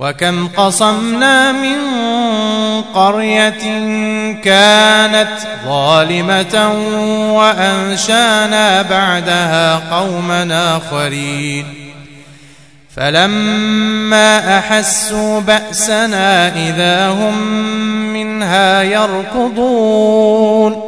وكم قصمنا من قرية كانت ظالمة وأنشانا بعدها قوما آخرين. فلما أحسوا بأسنا إذا هم منها يركضون.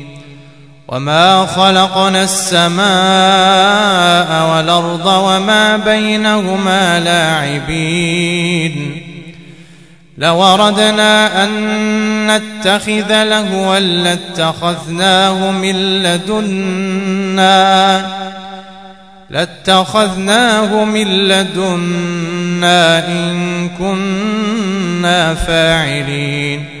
وما خلقنا السماء والأرض وما بينهما لاعبين لوردنا أن نتخذ لهوا لاتخذناه من لدنا لاتخذناه من لدنا إن كنا فاعلين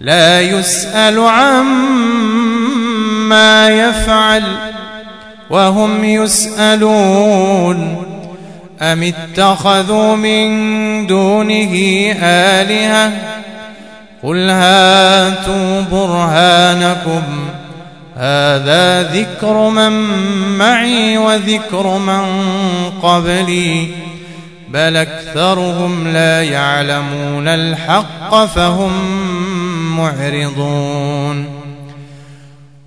لا يسأل عما يفعل وهم يسألون. أم اتخذوا من دونه آلهة؟ قل هاتوا برهانكم. هذا ذكر من معي وذكر من قبلي. بل أكثرهم لا يعلمون الحق فهم معرضون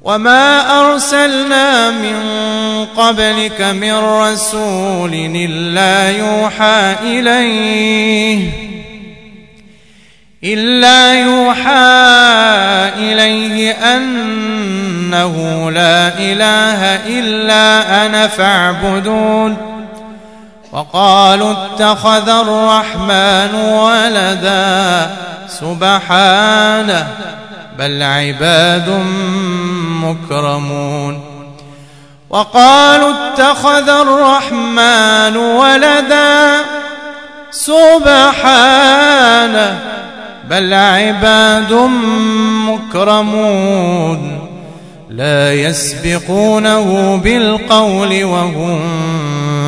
وما أرسلنا من قبلك من رسول إلا يوحى إليه. إلا يوحى إليه أنه لا إله إلا أنا فاعبدون. وقالوا اتخذ الرحمن ولدا سبحانه بل عباد مكرمون. وقالوا اتخذ الرحمن ولدا سبحانه بل عباد مكرمون. لا يسبقونه بالقول وهم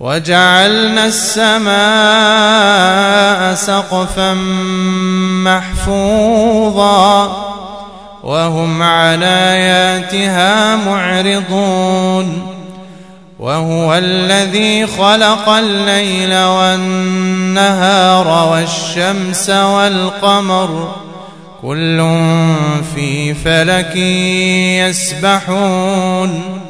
وجعلنا السماء سقفا محفوظا وهم عن آياتها معرضون وهو الذي خلق الليل والنهار والشمس والقمر كل في فلك يسبحون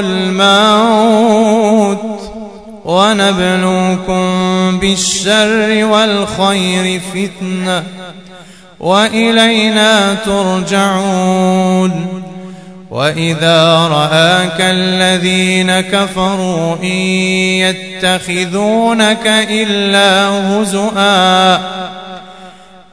الموت ونبلوكم بالشر والخير فتنة وإلينا ترجعون وإذا رآك الذين كفروا إن يتخذونك إلا هزؤا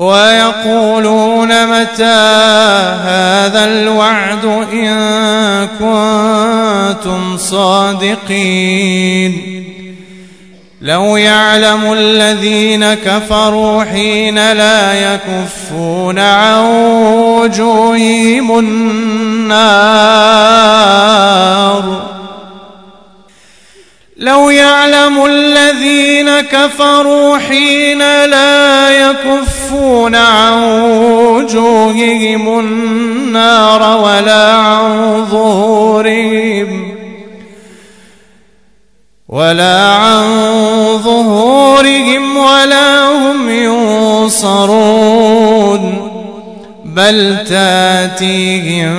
ويقولون متى هذا الوعد إن كنتم صادقين لو يعلم الذين كفروا حين لا يكفون عن وجوههم النار لو يعلم الذين كفروا حين لا يكفون عن وجوههم النار ولا عن ظهورهم ولا عن ظهورهم ولا هم ينصرون بل تأتيهم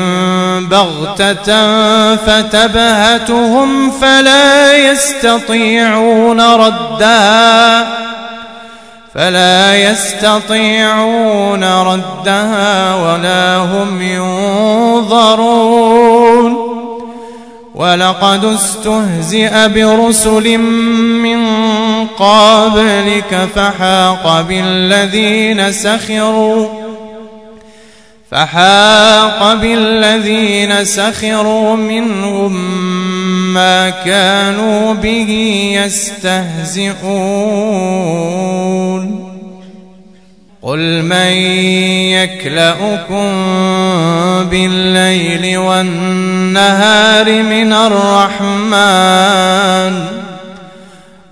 بغتة فتبهتهم فلا يستطيعون ردها فلا يستطيعون ردها ولا هم ينظرون. ولقد استهزئ برسل من قبلك فحاق بالذين سخروا. فحاق بالذين سخروا منهم ما كانوا به يستهزئون. قل من يكلؤكم بالليل والنهار من الرحمن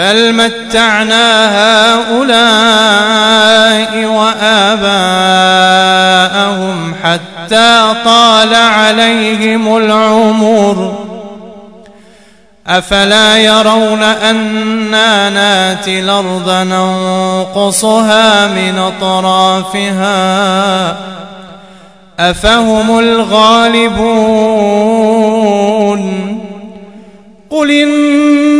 بل متعنا هؤلاء وآباءهم حتى طال عليهم العمر. أفلا يرون أنا ناتي الأرض ننقصها من أطرافها؟ أفهم الغالبون؟ قل إنما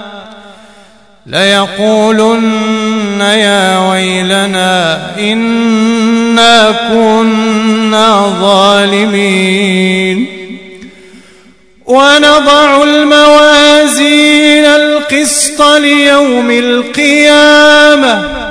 ليقولن يا ويلنا إنا كنا ظالمين. ونضع الموازين القسط ليوم القيامة.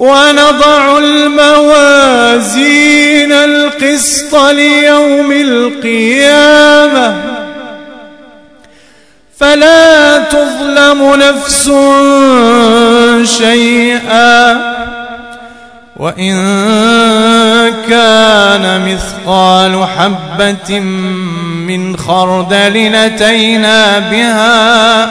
ونضع الموازين القسط ليوم القيامة. فلا تظلم نفس شيئا. وإن كان مثقال حبة من خردل نتينا بها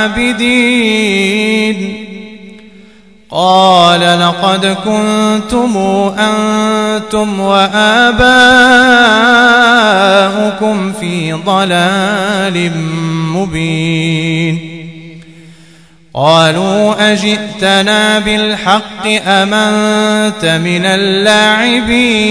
عابدين. قال لقد كنتم أنتم وآباؤكم في ضلال مبين. قالوا أجئتنا بالحق أمنت من اللاعبين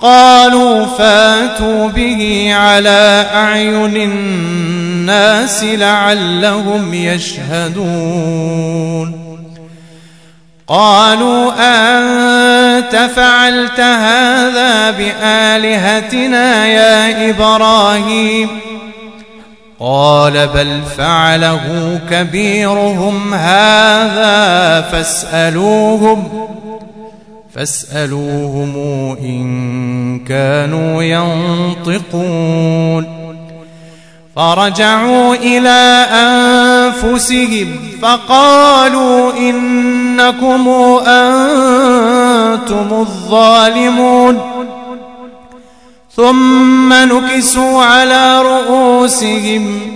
قالوا فاتوا به على أعين الناس لعلهم يشهدون. قالوا أنت فعلت هذا بآلهتنا يا إبراهيم؟ قال بل فعله كبيرهم هذا فاسألوهم. فاسألوهم إن كانوا ينطقون. فرجعوا إلى أنفسهم فقالوا إنكم أنتم الظالمون. ثم نكسوا على رؤوسهم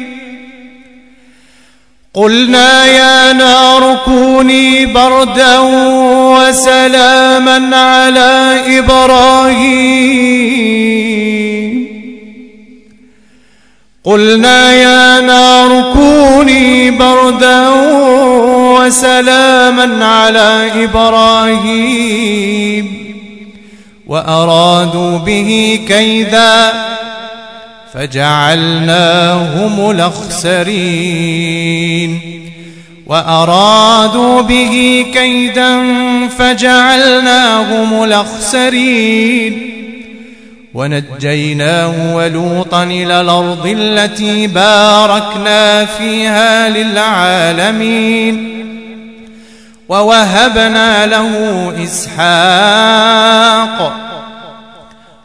قلنا يا نار كوني بردا وسلاما على إبراهيم. قلنا يا نار كوني بردا وسلاما على إبراهيم. وأرادوا به كيداً فجعلناهم الأخسرين وأرادوا به كيدا فجعلناهم الأخسرين ونجيناه ولوطا إلى الأرض التي باركنا فيها للعالمين ووهبنا له إسحاق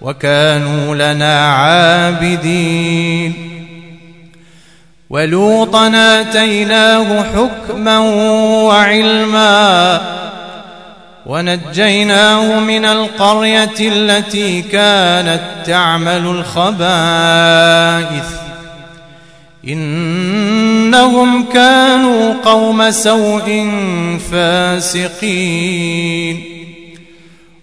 وكانوا لنا عابدين. ولوطا آتيناه حكما وعلما ونجيناه من القرية التي كانت تعمل الخبائث. إنهم كانوا قوم سوء فاسقين.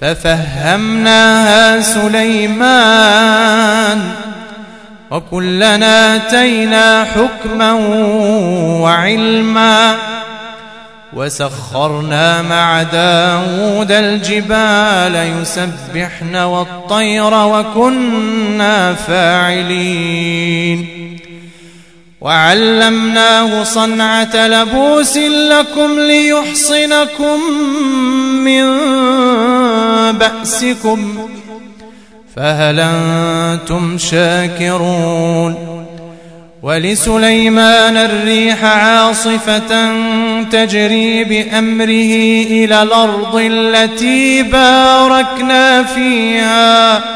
ففهمناها سليمان وكلنا آتينا حكما وعلما وسخرنا مع داود الجبال يسبحن والطير وكنا فاعلين وعلمناه صنعة لبوس لكم ليحصنكم من بأسكم فهل أنتم شاكرون ولسليمان الريح عاصفة تجري بأمره إلى الأرض التي باركنا فيها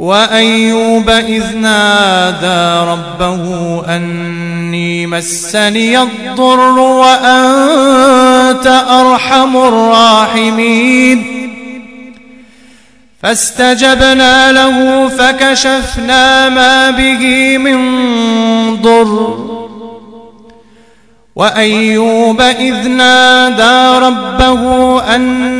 وأيوب إذ نادى ربه أني مسني الضر وأنت أرحم الراحمين. فاستجبنا له فكشفنا ما به من ضر. وأيوب إذ نادى ربه أني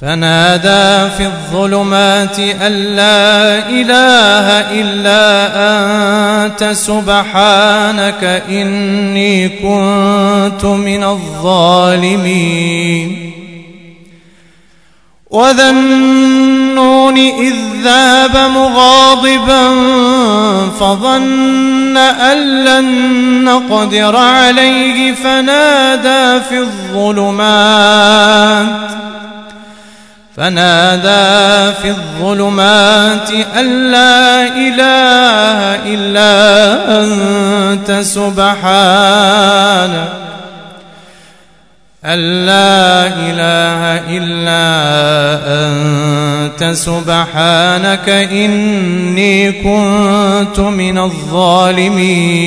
فنادى في الظلمات أن لا إله إلا أنت سبحانك إني كنت من الظالمين. وذا النون إذ ذاب مغاضبا فظن أن لن نقدر عليه فنادى في الظلمات فنادى في الظلمات أن لا إله إلا أنت سبحانك أن لا إله إلا أنت سبحانك إني كنت من الظالمين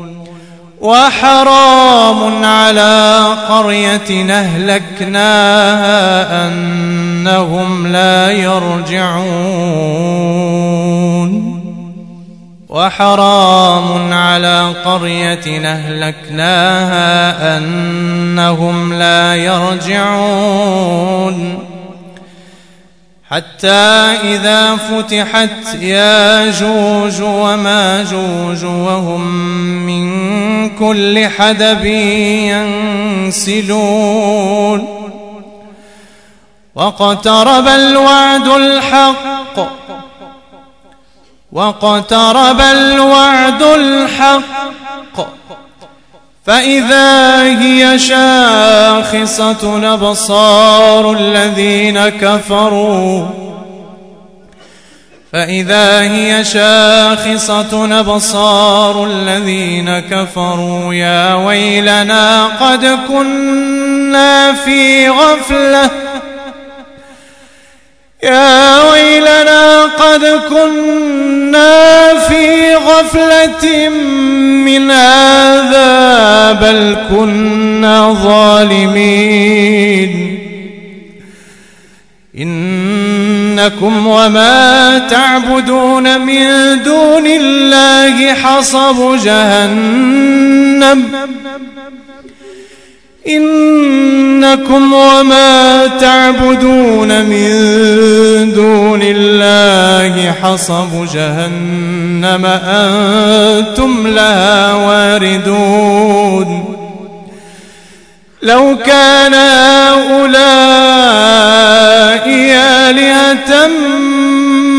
وحرام على قرية أهلكناها أنهم لا يرجعون. وحرام على قرية أهلكناها أنهم لا يرجعون. حتى إذا فتحت ياجوج وماجوج وهم من كل حدب ينسلون واقترب الوعد الحق واقترب الوعد الحق فإذا هي شاخصة أبصار الذين كفروا. فإذا هي شاخصة أبصار الذين كفروا. يا ويلنا قد كنا في غفلة. يا ويلنا قد كنا في غفلة من هذا بل كنا ظالمين. إنكم وما تعبدون من دون الله حصب جهنم. إنكم وما تعبدون من دون الله حصب جهنم أنتم لها واردون لو كان هؤلاء آلهة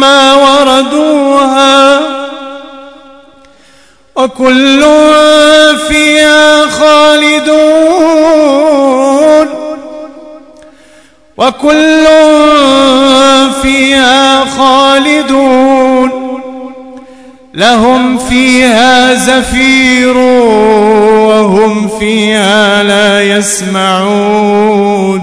ما وردوها وكل فيها خالدون. وكل فيها خالدون. لهم فيها زفير وهم فيها لا يسمعون.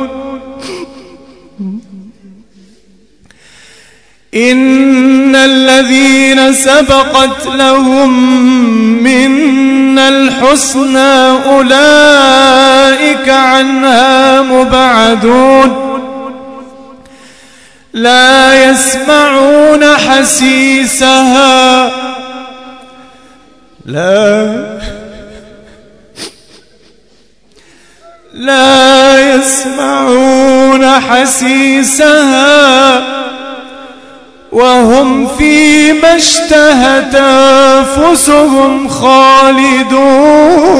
إن الذين سبقت لهم منا الحسنى أولئك عنها مبعدون لا يسمعون حسيسها لا لا يسمعون حسيسها وهم فيما اشتهت أنفسهم خالدون.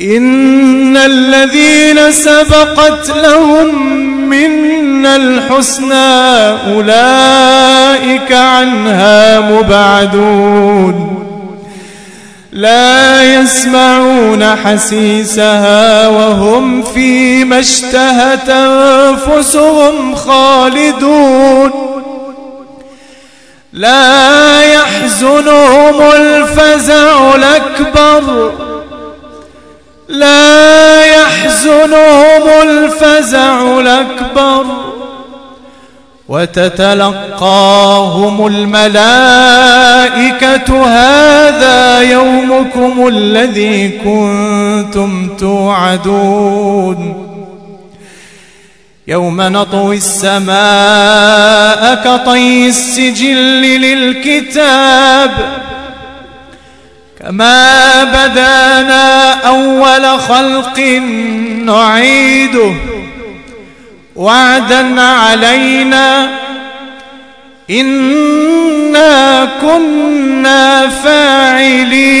إن الذين سبقت لهم منا الحسنى أولئك عنها مبعدون. لا يسمعون حسيسها وهم فيما اشتهت أنفسهم خالدون. لا يحزنهم الفزع الأكبر. لا يحزنهم الفزع الأكبر. وتتلقاهم الملائكة هذا يومكم الذي كنتم توعدون يوم نطوي السماء كطي السجل للكتاب كما بدانا أول خلق نعيده وعدا علينا. إنا كنا فاعلين.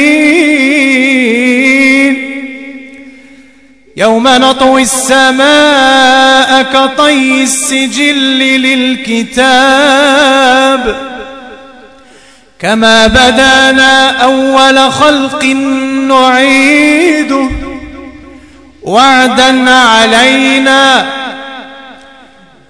يوم نطوي السماء كطي السجل للكتاب. كما بدانا أول خلق نعيده. وعدا علينا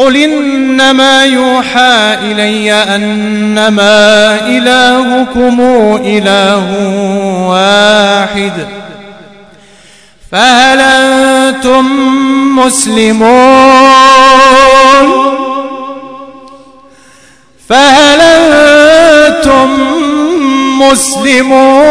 قل إنما يوحى إلي أنما إلهكم إله واحد فهل أنتم مسلمون؟ فهل أنتم مسلمون؟